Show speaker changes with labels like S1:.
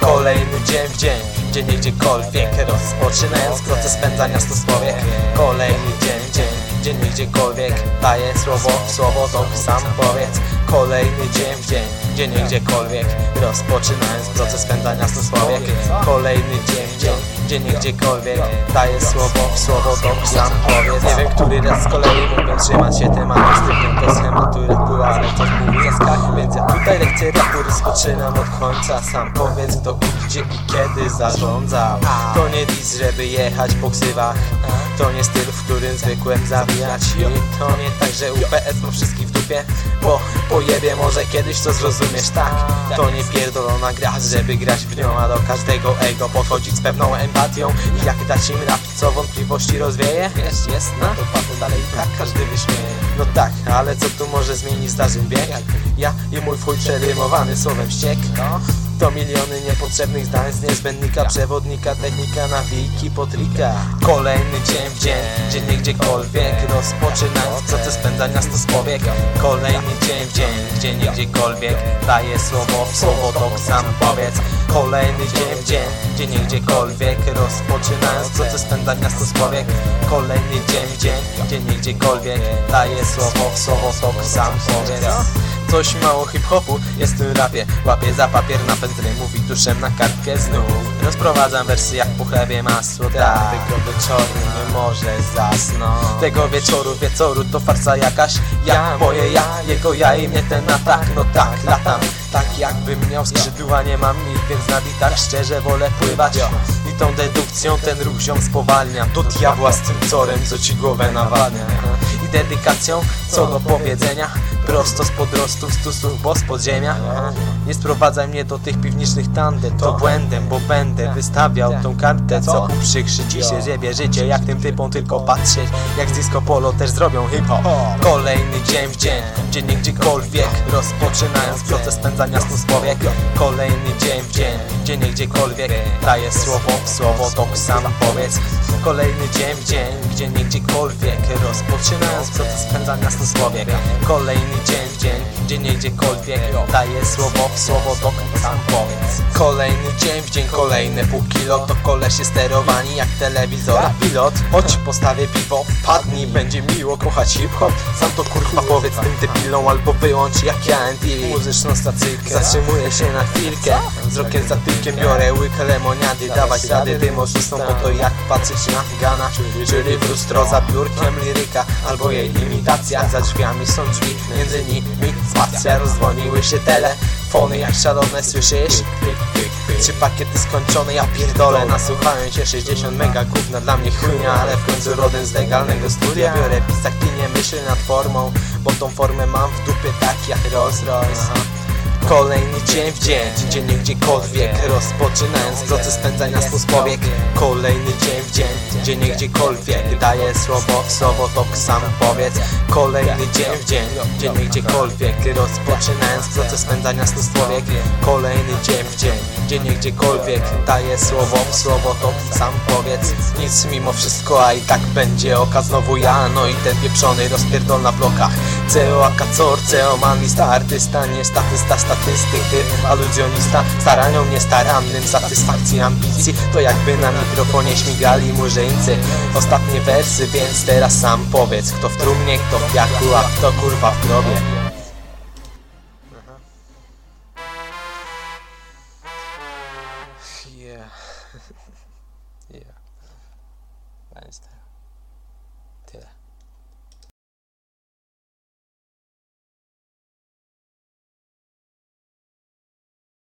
S1: Kolejny dzień w dzień, dzień gdziekolwiek Rozpoczynając proces spędzania stu powiek Kolejny dzień w dzień, dzień gdziekolwiek Daję słowo w słowo, to sam powiedz. Kolejny dzień w dzień, dzień gdziekolwiek Rozpoczynając proces spędzania stu powiek Kolejny dzień w dzień, dzień gdziekolwiek Daję słowo w słowo, to sam powiedz Nie wiem, który raz z kolei mógłbym trzymać się tematu Styknięto schematu rapu, ale coś mówi zaskaki Więc ja tutaj lekcję rapu rozpoczynam od końca. Sam powiedz kto gdzie i kiedy zarządzał. To nie dis, żeby jechać po ksywach. To nie styl, w którym zwykłem zawijać. I to nie tak, że UPS ma wszystkich w dupie Bo pojebie. Może kiedyś to zrozumiesz tak? To nie pierdolona gra, żeby grać w nią A do każdego ego podchodzić z pewną empatią. I jak dać im rap, co wątpliwości rozwieje? Wiesz, jest na to patrzę dalej i tak każdy wyśmieje. No tak, ale co tu może zmienić zdarzeń bieg? Ja i mój chuj przerymowany słowem ściek to miliony niepotrzebnych zdań z niezbędnika Przewodnika, technika, nawiki, potrika Kolejny dzień w dzień, dziennie gdziekolwiek Rozpoczynając proces spędzania stos powiek Kolejny dzień w dzień, dziennie gdziekolwiek Daję słowo w słowo, to sam powiedz. Kolejny dzień w dzień, dziennie gdziekolwiek Rozpoczynając proces spędzania stos powiek Kolejny dzień w dzień, dziennie gdziekolwiek Daję słowo w słowo, to sam powiedz Coś mało hip-hopu. Jest w tym rapie Łapię za papier na pędzle, mówi duszem na kartkę znów. Rozprowadzam wersy jak po chlebie masło Tak, tego wieczoru nie może zasnąć. Tego wieczoru, wieczoru to farsa jakaś. Ja, moje ja, jego ja i mnie ten atak. No tak, latam, tak jakbym miał skrzydła Nie mam nic, więc na bitach szczerze wolę pływać. I tą dedukcją ten ruch ziom spowalnia. Do diabła z tym corem, co ci głowę nawadnia I dedykacją, co do powiedzenia Prosto z podrostów, stusów, bo z podziemia. Nie sprowadzaj mnie do tych piwniczych tandet To błędem, bo będę wystawiał tą kartę Co uprzykrzy ci się, że wierzycie Jak tym typom tylko patrzeć Jak z disco polo też zrobią hip-hop. Kolejny dzień w dzień, dziennie gdziekolwiek Rozpoczynając proces spędzania snu powiek Kolejny dzień w dzień, dziennie gdziekolwiek. Daję słowo w słowo, to sam powiedz. Kolejny dzień w dzień, dziennie gdziekolwiek. Rozpoczynając proces spędzania snu powiek Kolejny dzień w dzień, dziennie gdziekolwiek. Daję słowo w słowo, to sam powiedz. Kolejny dzień w dzień, kolejne pół kilo To kolesie sterowani jak telewizora Pilot, chodź postawię piwo, wpadnij Będzie miło kochać hip-hop. Sam to kurwa powiedz tym debilom Albo wyłącz. Jak ja NTV Muzyczną stacyjkę. Zatrzymuję się na chwilkę. Wzrokiem za tyłkiem biorę łykę lemoniady. Dawać rady tym oszustom Po to jak patrzeć na Gana. Czyli w lustro za biurkiem liryka Albo jej imitacja Za drzwiami są drzwi, między nimi spacja. Rozdzwoniły się telefony jak szalone Słyszysz? Trzy pakiety skończone, ja pierdolę. Nasłuchałem się 60 mega gówna Dla mnie chujnia, ale w końcu rodem z legalnego studia. Biorę pisak i nie myślę nad formą Bo tą formę mam w dupie tak jak Rolls Royce Kolejny dzień w dzień, dziennie gdziekolwiek Rozpoczynając proces spędzania snu powiek Kolejny dzień w dzień, dziennie gdziekolwiek Daję słowo w słowo, to sam powiedz. Kolejny dzień w dzień, dziennie gdziekolwiek Rozpoczynając proces spędzania snu powiek Kolejny dzień w dzień, dziennie gdziekolwiek Daję słowo w słowo, to sam powiedz. Nic mimo wszystko, a i tak będzie oka Znowu ja, no i ten pieprzony rozpierdol na blokach CEO, akacor, CEO, manista, artysta, nie statysta, statystyk, aluzjonista Staranią niestarannym, satysfakcji, ambicji To jakby na mikrofonie śmigali murzyńcy Ostatnie wersy, więc teraz sam powiedz Kto w trumnie, kto w piachu, a kto kurwa w grobie Yeah. yeah. Tyle.